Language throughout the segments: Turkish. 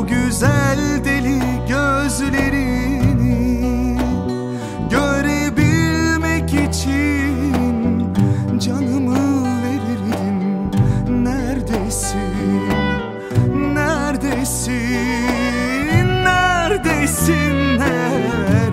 o güzel deli gözlerini Görebilmek için canımı verirdim Neredesin, neredesin, neredesin, neredesin?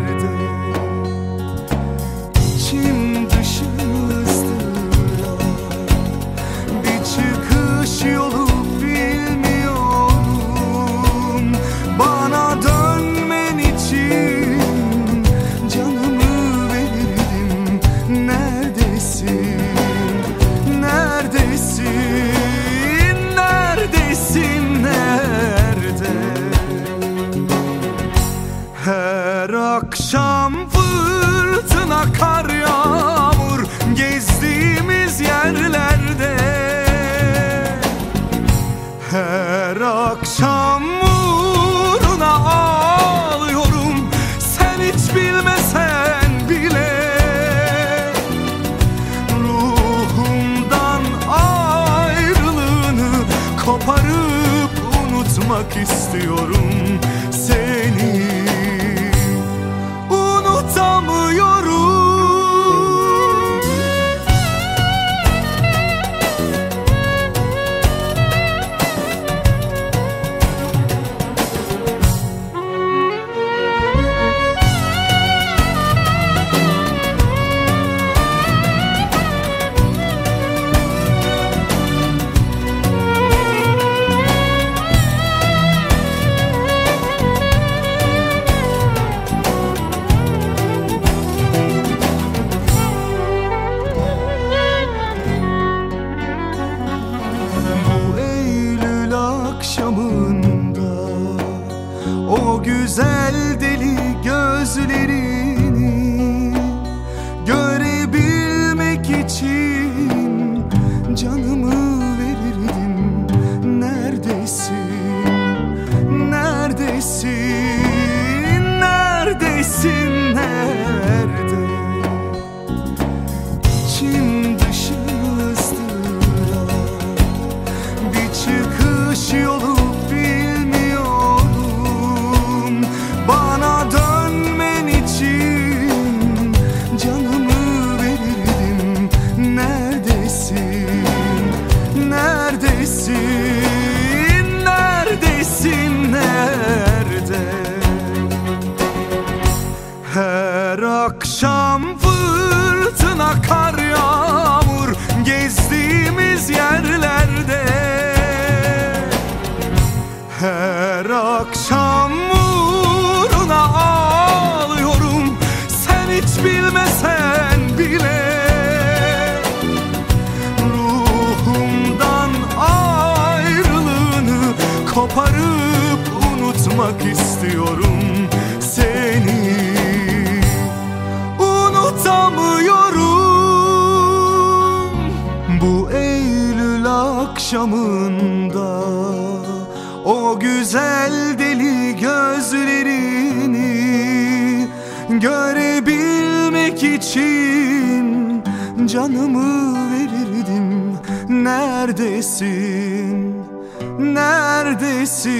istiyorum. güzel deli gözleri koparıp unutmak istiyorum seni. Unutamıyorum bu Eylül akşamında. O güzel deli gözlerini görebilmek için Canımı verirdim. Neredesin? neredesin?